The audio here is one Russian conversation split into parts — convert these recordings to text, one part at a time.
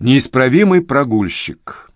Неисправимый прогульщик.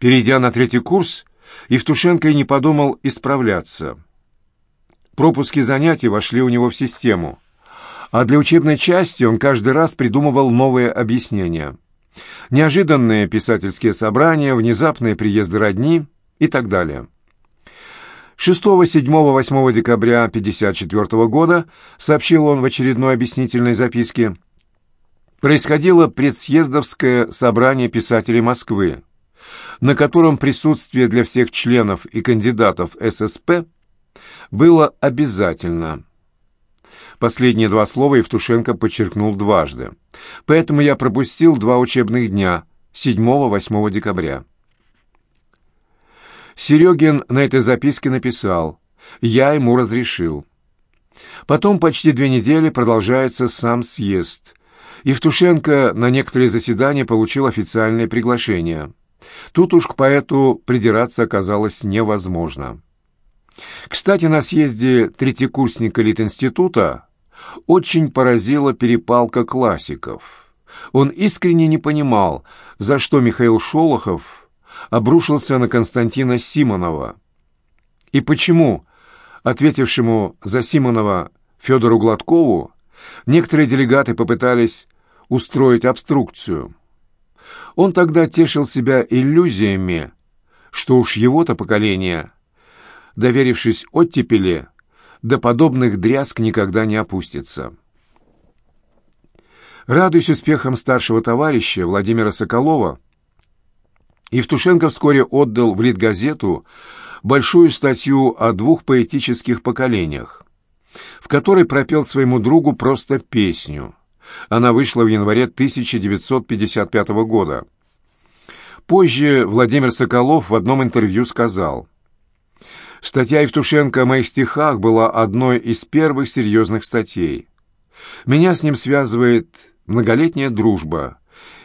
Перейдя на третий курс, Евтушенко и не подумал исправляться. Пропуски занятий вошли у него в систему, а для учебной части он каждый раз придумывал новые объяснения. Неожиданные писательские собрания, внезапные приезды родни и так далее. 6, 7, 8 декабря 1954 года, сообщил он в очередной объяснительной записке, происходило предсъездовское собрание писателей Москвы, на котором присутствие для всех членов и кандидатов ССП было обязательно. Последние два слова Евтушенко подчеркнул дважды. Поэтому я пропустил два учебных дня, 7-8 декабря. Серегин на этой записке написал «Я ему разрешил». Потом почти две недели продолжается сам съезд – Евтушенко на некоторые заседания получил официальное приглашение. Тут уж к поэту придираться оказалось невозможно. Кстати, на съезде третьекурсника Литинститута очень поразила перепалка классиков. Он искренне не понимал, за что Михаил Шолохов обрушился на Константина Симонова. И почему, ответившему за Симонова Федору Гладкову, некоторые делегаты попытались устроить обструкцию. Он тогда тешил себя иллюзиями, что уж его-то поколение, доверившись оттепели, до подобных дрязг никогда не опустится. Радуясь успехам старшего товарища Владимира Соколова, Евтушенко вскоре отдал в Литгазету большую статью о двух поэтических поколениях, в которой пропел своему другу просто песню – она вышла в январе 1955 года. Позже Владимир Соколов в одном интервью сказал, «Статья Евтушенко о моих стихах была одной из первых серьезных статей. Меня с ним связывает многолетняя дружба,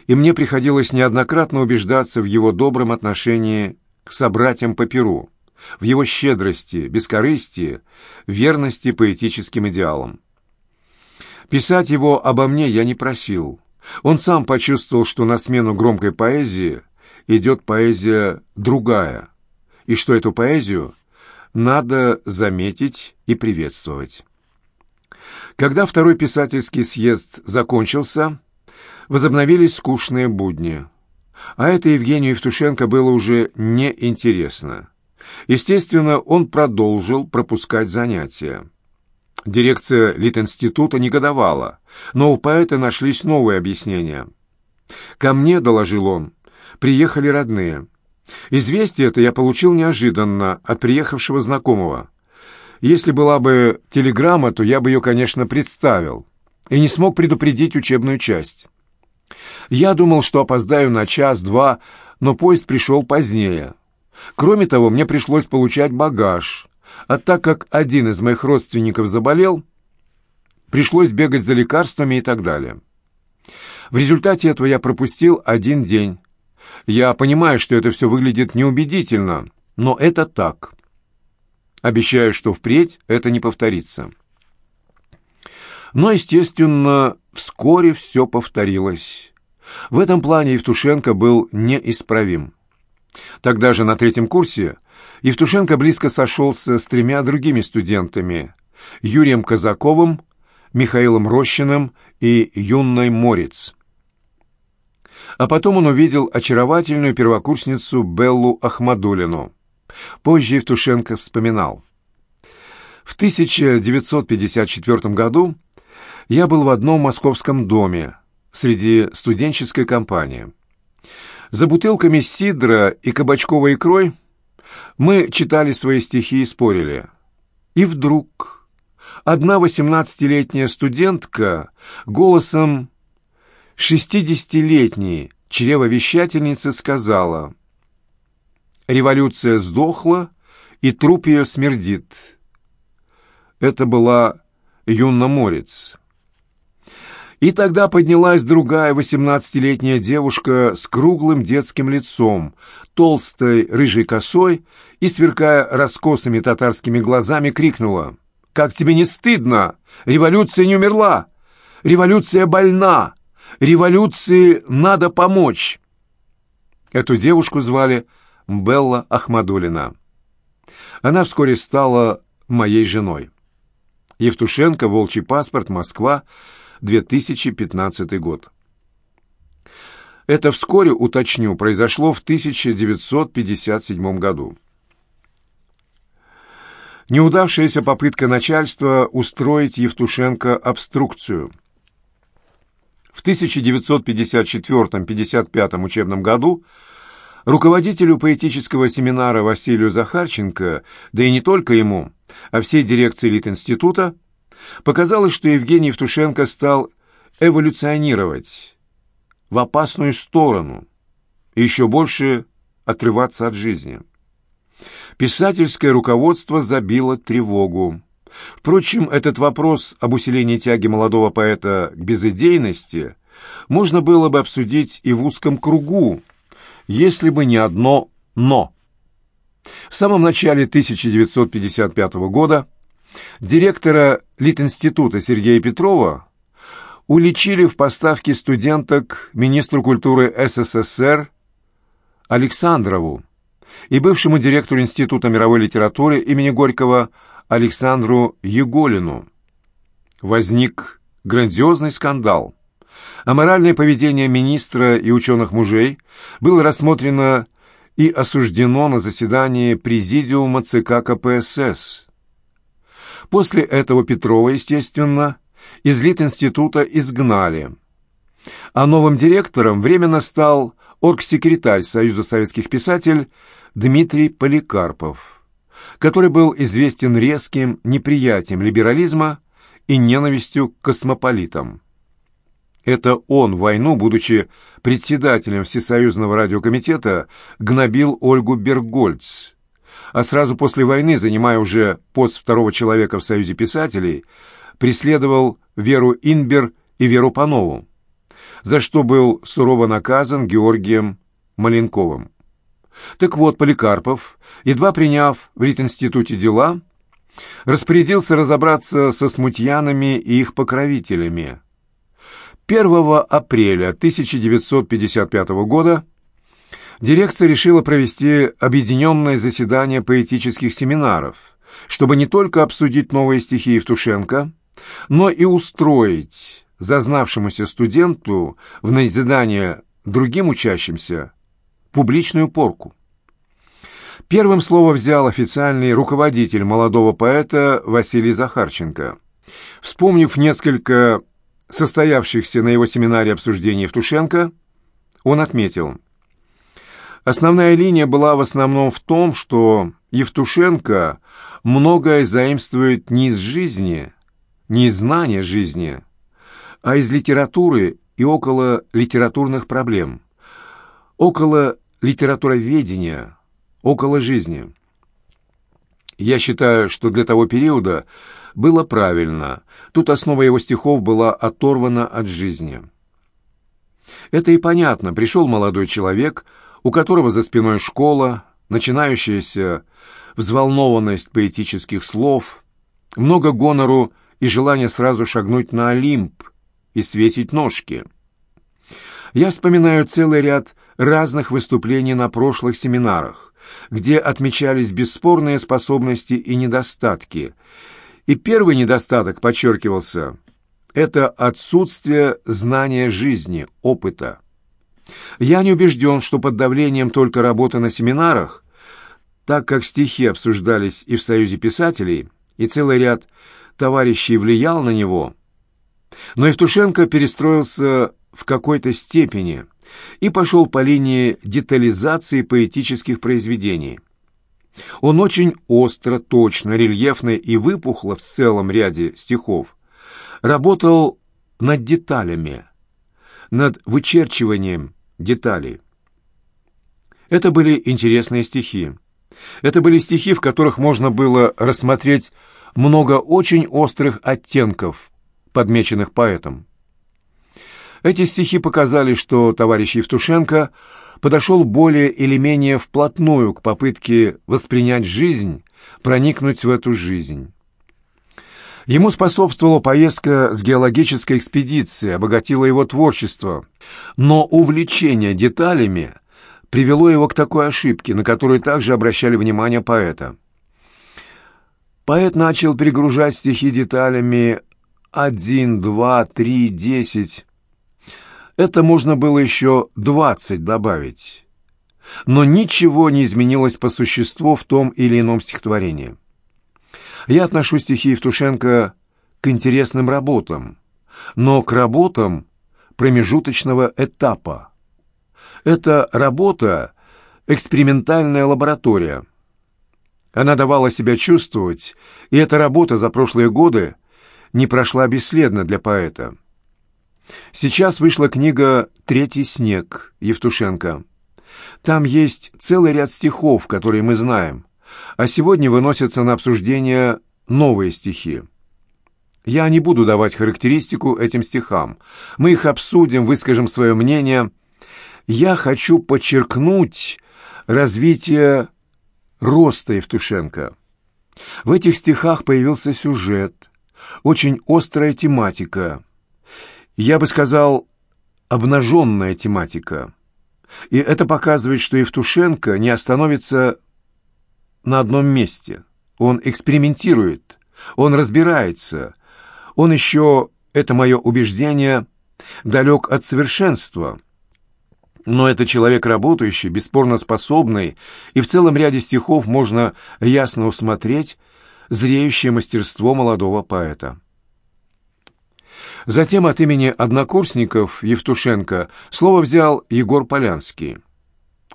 и мне приходилось неоднократно убеждаться в его добром отношении к собратьям по перу, в его щедрости, бескорыстии, верности поэтическим идеалам. Писать его обо мне я не просил. Он сам почувствовал, что на смену громкой поэзии идет поэзия другая, и что эту поэзию надо заметить и приветствовать. Когда второй писательский съезд закончился, возобновились скучные будни. А это Евгению Евтушенко было уже неинтересно. Естественно, он продолжил пропускать занятия. Дирекция Литинститута негодовала, но у поэта нашлись новые объяснения. «Ко мне, — доложил он, — приехали родные. Известие это я получил неожиданно от приехавшего знакомого. Если была бы телеграмма, то я бы ее, конечно, представил и не смог предупредить учебную часть. Я думал, что опоздаю на час-два, но поезд пришел позднее. Кроме того, мне пришлось получать багаж, а так как один из моих родственников заболел, пришлось бегать за лекарствами и так далее. В результате этого я пропустил один день. Я понимаю, что это все выглядит неубедительно, но это так. Обещаю, что впредь это не повторится. Но, естественно, вскоре все повторилось. В этом плане Евтушенко был неисправим. Тогда же на третьем курсе Евтушенко близко сошелся с тремя другими студентами – Юрием Казаковым, Михаилом Рощиным и Юнной Морец. А потом он увидел очаровательную первокурсницу Беллу Ахмадулину. Позже Евтушенко вспоминал. В 1954 году я был в одном московском доме среди студенческой компании. За бутылками сидра и кабачковой икрой – мы читали свои стихи и спорили. И вдруг одна восемнадцатилетняя студентка голосом шестидесятилетней чревовещательницы сказала «Революция сдохла, и труп ее смердит». Это была Юнна Морец. И тогда поднялась другая восемнадцатилетняя девушка с круглым детским лицом, толстой рыжей косой и, сверкая раскосыми татарскими глазами, крикнула «Как тебе не стыдно? Революция не умерла! Революция больна! Революции надо помочь. Эту девушку звали Белла Ахмадулина. Она вскоре стала моей женой. Евтушенко, Волчий паспорт, Москва, 2015 год. Это вскоре, уточню, произошло в 1957 году. Неудавшаяся попытка начальства устроить Евтушенко обструкцию. В 1954-55 учебном году руководителю поэтического семинара Василию Захарченко, да и не только ему, а всей дирекции Литинститута, показалось, что Евгений Евтушенко стал эволюционировать в опасную сторону и еще больше отрываться от жизни. Писательское руководство забило тревогу. Впрочем, этот вопрос об усилении тяги молодого поэта к безыдейности можно было бы обсудить и в узком кругу, если бы не одно «но». В самом начале 1955 года директора Литинститута Сергея Петрова уличили в поставке студенток министру культуры СССР Александрову и бывшему директору Института мировой литературы имени Горького Александру Еголину. Возник грандиозный скандал. Аморальное поведение министра и ученых-мужей было рассмотрено и осуждено на заседании Президиума ЦК КПСС. После этого Петрова, естественно, из Литинститута изгнали. А новым директором временно стал оргсекретарь Союза советских писателей Дмитрий Поликарпов, который был известен резким неприятием либерализма и ненавистью к космополитам. Это он войну, будучи председателем Всесоюзного радиокомитета, гнобил Ольгу Бергольц, а сразу после войны, занимая уже пост второго человека в Союзе писателей, преследовал Веру Инбер и Веру Панову, за что был сурово наказан Георгием Маленковым. Так вот, Поликарпов, едва приняв в Литинституте дела, распорядился разобраться со смутьянами и их покровителями. 1 апреля 1955 года дирекция решила провести объединенное заседание поэтических семинаров, чтобы не только обсудить новые стихи Евтушенко, но и устроить зазнавшемуся студенту в назидание другим учащимся публичную порку. Первым слово взял официальный руководитель молодого поэта Василий Захарченко. Вспомнив несколько состоявшихся на его семинаре обсуждений Евтушенко, он отметил, основная линия была в основном в том, что Евтушенко многое заимствует не из жизни, не из знания жизни, а из литературы и около литературных проблем, около литературоведения, около жизни. Я считаю, что для того периода было правильно. Тут основа его стихов была оторвана от жизни. Это и понятно. Пришел молодой человек, у которого за спиной школа, начинающаяся взволнованность поэтических слов, много гонору и желание сразу шагнуть на Олимп и свесить ножки. Я вспоминаю целый ряд разных выступлений на прошлых семинарах, где отмечались бесспорные способности и недостатки. И первый недостаток подчеркивался – это отсутствие знания жизни, опыта. Я не убежден, что под давлением только работы на семинарах, так как стихи обсуждались и в Союзе писателей, и целый ряд товарищей влиял на него, но Евтушенко перестроился в какой-то степени и пошел по линии детализации поэтических произведений. Он очень остро, точно, рельефно и выпухло в целом ряде стихов работал над деталями, над вычерчиванием деталей. Это были интересные стихи. Это были стихи, в которых можно было рассмотреть много очень острых оттенков, подмеченных поэтом. Эти стихи показали, что товарищ Евтушенко подошел более или менее вплотную к попытке воспринять жизнь, проникнуть в эту жизнь. Ему способствовала поездка с геологической экспедицией, обогатила его творчество. Но увлечение деталями привело его к такой ошибке, на которую также обращали внимание поэта. Поэт начал перегружать стихи деталями один, два, три, десять. Это можно было еще двадцать добавить. Но ничего не изменилось по существу в том или ином стихотворении. Я отношу стихи Евтушенко к интересным работам, но к работам промежуточного этапа. Это работа – экспериментальная лаборатория. Она давала себя чувствовать, и эта работа за прошлые годы не прошла бесследно для поэта. Сейчас вышла книга «Третий снег» Евтушенко. Там есть целый ряд стихов, которые мы знаем, а сегодня выносятся на обсуждение новые стихи. Я не буду давать характеристику этим стихам. Мы их обсудим, выскажем свое мнение. Я хочу подчеркнуть развитие роста Евтушенко. В этих стихах появился сюжет, очень острая тематика. Я бы сказал, обнаженная тематика. И это показывает, что Евтушенко не остановится на одном месте. Он экспериментирует, он разбирается. Он еще, это мое убеждение, далек от совершенства. Но это человек работающий, бесспорно способный, и в целом ряде стихов можно ясно усмотреть зреющее мастерство молодого поэта. Затем от имени однокурсников Евтушенко слово взял Егор Полянский.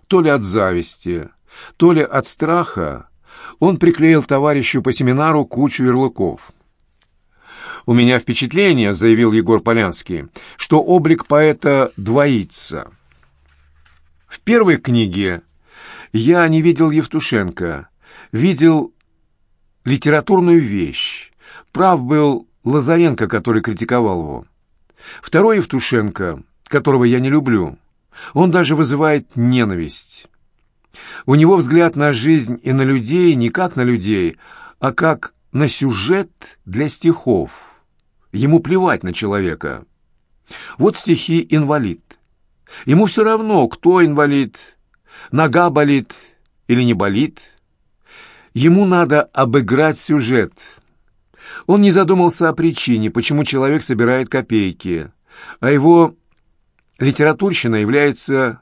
То ли от зависти, то ли от страха он приклеил товарищу по семинару кучу ярлыков. «У меня впечатление», — заявил Егор Полянский, — «что облик поэта двоится». В первой книге я не видел Евтушенко, видел литературную вещь. Прав был Лазаренко, который критиковал его. Второй Евтушенко, которого я не люблю, он даже вызывает ненависть. У него взгляд на жизнь и на людей не как на людей, а как на сюжет для стихов. Ему плевать на человека. Вот стихи «Инвалид». Ему все равно, кто инвалид, нога болит или не болит. Ему надо обыграть сюжет. Он не задумался о причине, почему человек собирает копейки, а его литературщина является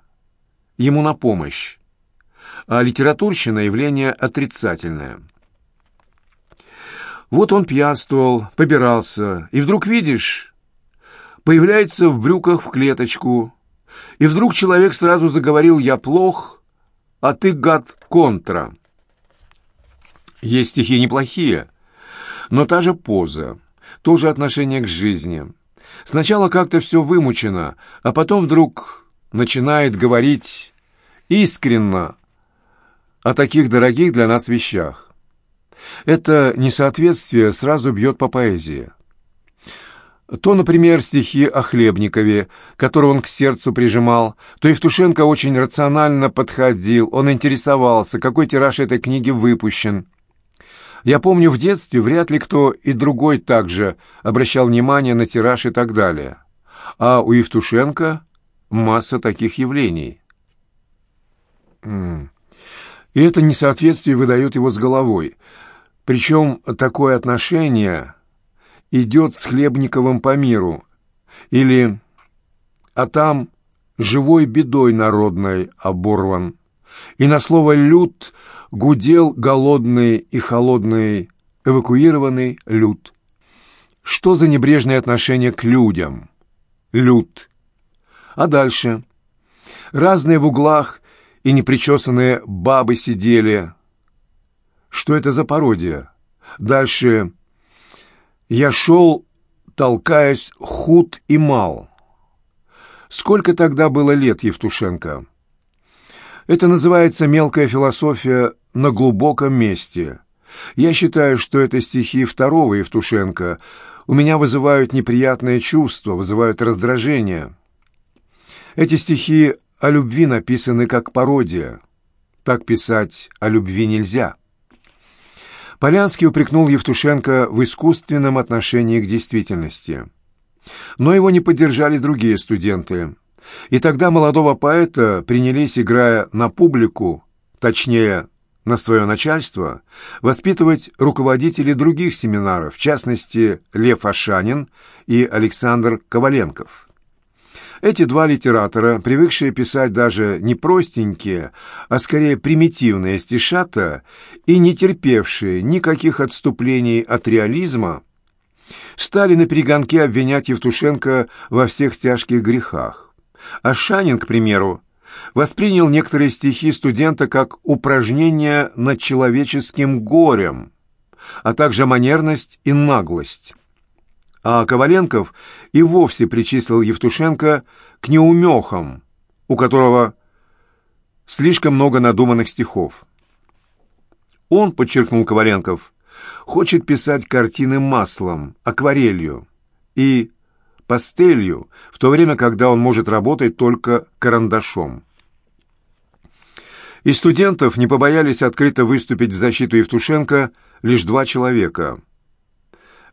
ему на помощь а литературщина – явление отрицательное. Вот он пьянствовал, побирался, и вдруг, видишь, появляется в брюках в клеточку, и вдруг человек сразу заговорил «я плох», а ты, гад, контра. Есть стихи неплохие, но та же поза, то же отношение к жизни. Сначала как-то все вымучено, а потом вдруг начинает говорить искренно, о таких дорогих для нас вещах. Это несоответствие сразу бьет по поэзии. То, например, стихи о Хлебникове, которые он к сердцу прижимал, то Евтушенко очень рационально подходил, он интересовался, какой тираж этой книги выпущен. Я помню, в детстве вряд ли кто и другой также обращал внимание на тираж и так далее. А у Евтушенко масса таких явлений. И это несоответствие выдает его с головой. Причем такое отношение идет с Хлебниковым по миру. Или «а там живой бедой народной оборван». И на слово «люд» гудел голодный и холодный эвакуированный люд. Что за небрежное отношение к людям? Люд. А дальше? Разные в углах и непричесанные бабы сидели. Что это за пародия? Дальше. Я шел, толкаясь худ и мал. Сколько тогда было лет Евтушенко? Это называется мелкая философия на глубоком месте. Я считаю, что это стихи второго Евтушенко. У меня вызывают неприятные чувства, вызывают раздражение. Эти стихи о любви написаны как пародия. Так писать о любви нельзя. Полянский упрекнул Евтушенко в искусственном отношении к действительности. Но его не поддержали другие студенты. И тогда молодого поэта принялись, играя на публику, точнее, на свое начальство, воспитывать руководители других семинаров, в частности, Лев Ашанин и Александр Коваленков. Эти два литератора, привыкшие писать даже не простенькие, а скорее примитивные стишата и не терпевшие никаких отступлений от реализма, стали на перегонке обвинять Евтушенко во всех тяжких грехах. А Шанин, к примеру, воспринял некоторые стихи студента как упражнение над человеческим горем, а также манерность и наглость. А Коваленков и вовсе причислил Евтушенко к неумехам, у которого слишком много надуманных стихов. Он, подчеркнул Коваленков, хочет писать картины маслом, акварелью и пастелью, в то время, когда он может работать только карандашом. Из студентов не побоялись открыто выступить в защиту Евтушенко лишь два человека –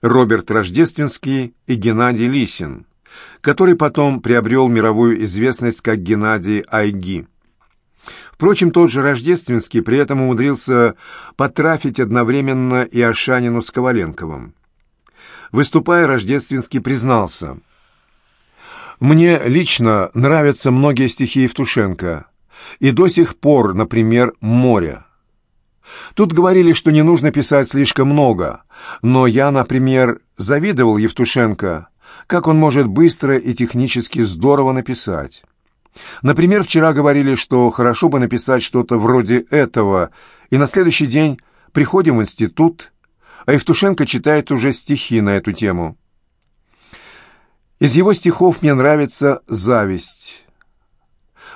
Роберт Рождественский и Геннадий Лисин, который потом приобрел мировую известность как Геннадий Айги. Впрочем, тот же Рождественский при этом умудрился потрафить одновременно и Ашанину с Коваленковым. Выступая, Рождественский признался. «Мне лично нравятся многие стихи Евтушенко, и до сих пор, например, «Море». Тут говорили, что не нужно писать слишком много, но я, например, завидовал Евтушенко, как он может быстро и технически здорово написать. Например, вчера говорили, что хорошо бы написать что-то вроде этого, и на следующий день приходим в институт, а Евтушенко читает уже стихи на эту тему. Из его стихов мне нравится «Зависть».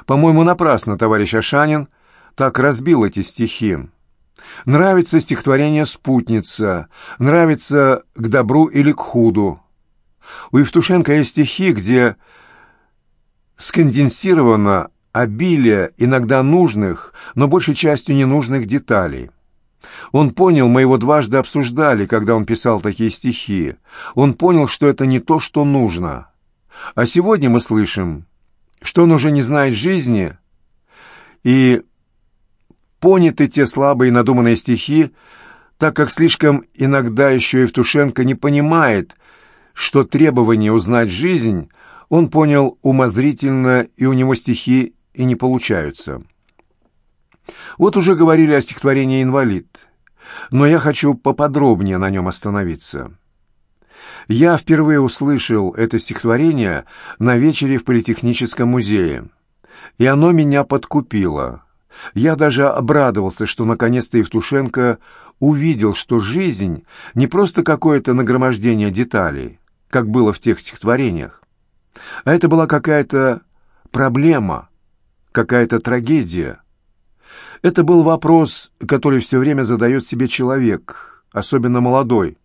По-моему, напрасно товарищ Ашанин так разбил эти стихи. Нравится стихотворение «Спутница», нравится «К добру или к худу». У Евтушенко есть стихи, где сконденсировано обилие иногда нужных, но большей частью ненужных деталей. Он понял, мы его дважды обсуждали, когда он писал такие стихи. Он понял, что это не то, что нужно. А сегодня мы слышим, что он уже не знает жизни, и поняты те слабые надуманные стихи, так как слишком иногда еще Евтушенко не понимает, что требование узнать жизнь он понял умозрительно, и у него стихи и не получаются. Вот уже говорили о стихотворении «Инвалид», но я хочу поподробнее на нем остановиться. Я впервые услышал это стихотворение на вечере в Политехническом музее, и оно меня подкупило. Я даже обрадовался, что наконец-то Евтушенко увидел, что жизнь не просто какое-то нагромождение деталей, как было в тех стихотворениях, а это была какая-то проблема, какая-то трагедия. Это был вопрос, который все время задает себе человек, особенно молодой.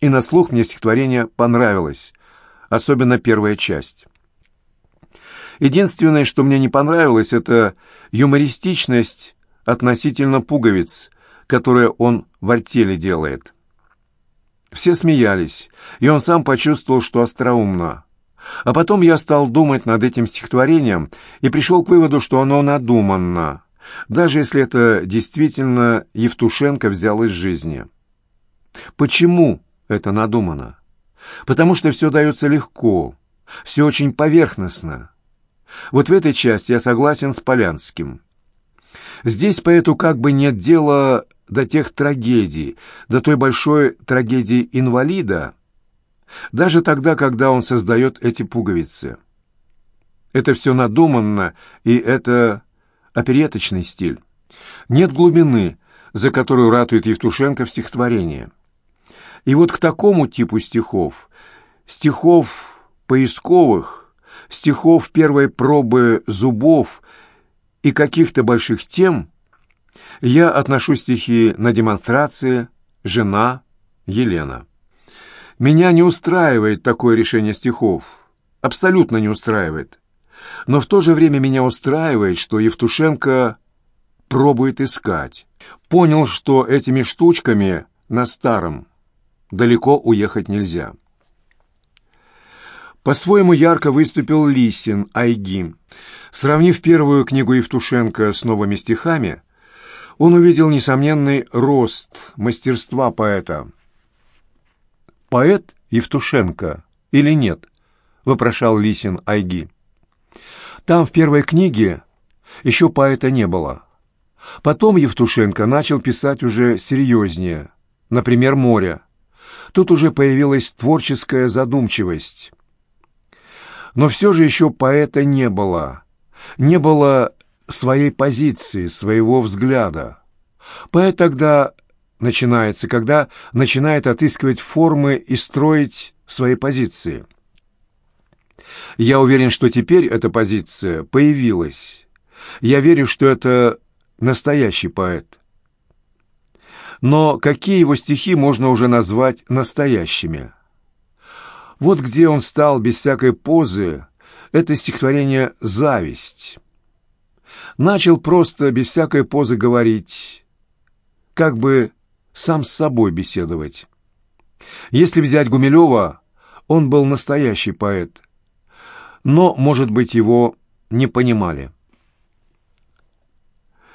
И на слух мне стихотворение понравилось, особенно первая часть. Единственное, что мне не понравилось, это юмористичность относительно пуговиц, которые он в артели делает. Все смеялись, и он сам почувствовал, что остроумно. А потом я стал думать над этим стихотворением и пришел к выводу, что оно надуманно, даже если это действительно Евтушенко взял из жизни. Почему это надумано? Потому что все дается легко, все очень поверхностно. Вот в этой части я согласен с Полянским. Здесь поэту как бы нет дела до тех трагедий, до той большой трагедии инвалида, даже тогда, когда он создает эти пуговицы. Это все надуманно, и это опереточный стиль. Нет глубины, за которую ратует Евтушенко в стихотворении. И вот к такому типу стихов, стихов поисковых, стихов первой пробы зубов и каких-то больших тем, я отношу стихи на демонстрации «Жена», «Елена». Меня не устраивает такое решение стихов. Абсолютно не устраивает. Но в то же время меня устраивает, что Евтушенко пробует искать. Понял, что этими штучками на старом далеко уехать нельзя. По-своему ярко выступил Лисин, Айги. Сравнив первую книгу Евтушенко с новыми стихами, он увидел несомненный рост мастерства поэта. «Поэт Евтушенко или нет?» — вопрошал Лисин Айги. «Там в первой книге еще поэта не было. Потом Евтушенко начал писать уже серьезнее, например, «Море». Тут уже появилась творческая задумчивость. Но все же еще поэта не было. Не было своей позиции, своего взгляда. Поэт тогда начинается, когда начинает отыскивать формы и строить свои позиции. Я уверен, что теперь эта позиция появилась. Я верю, что это настоящий поэт. Но какие его стихи можно уже назвать настоящими? Вот где он стал без всякой позы, это стихотворение «Зависть». Начал просто без всякой позы говорить, как бы сам с собой беседовать. Если взять Гумилева, он был настоящий поэт, но, может быть, его не понимали.